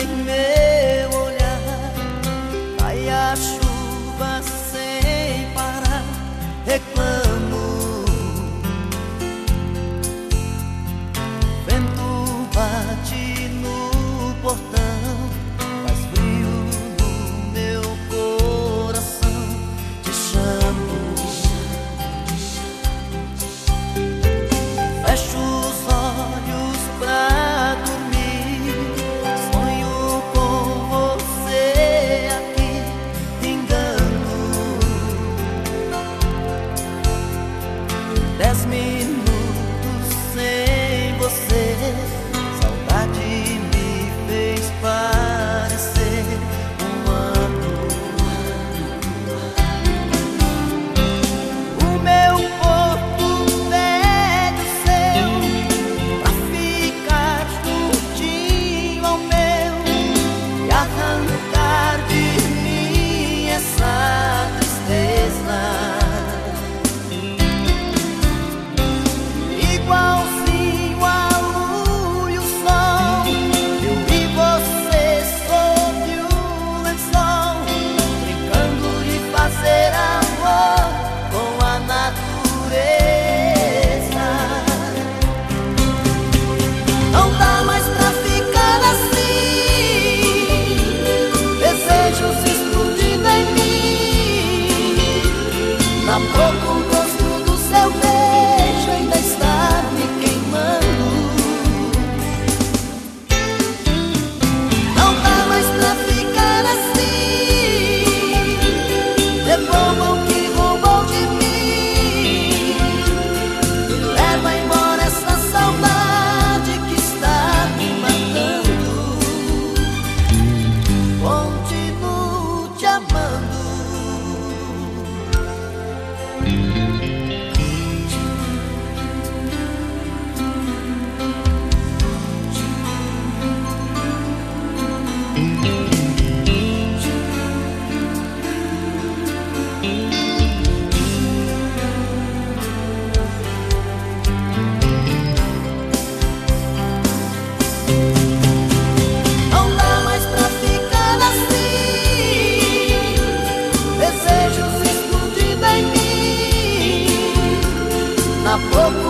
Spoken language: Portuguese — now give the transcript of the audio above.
make me Está? pouco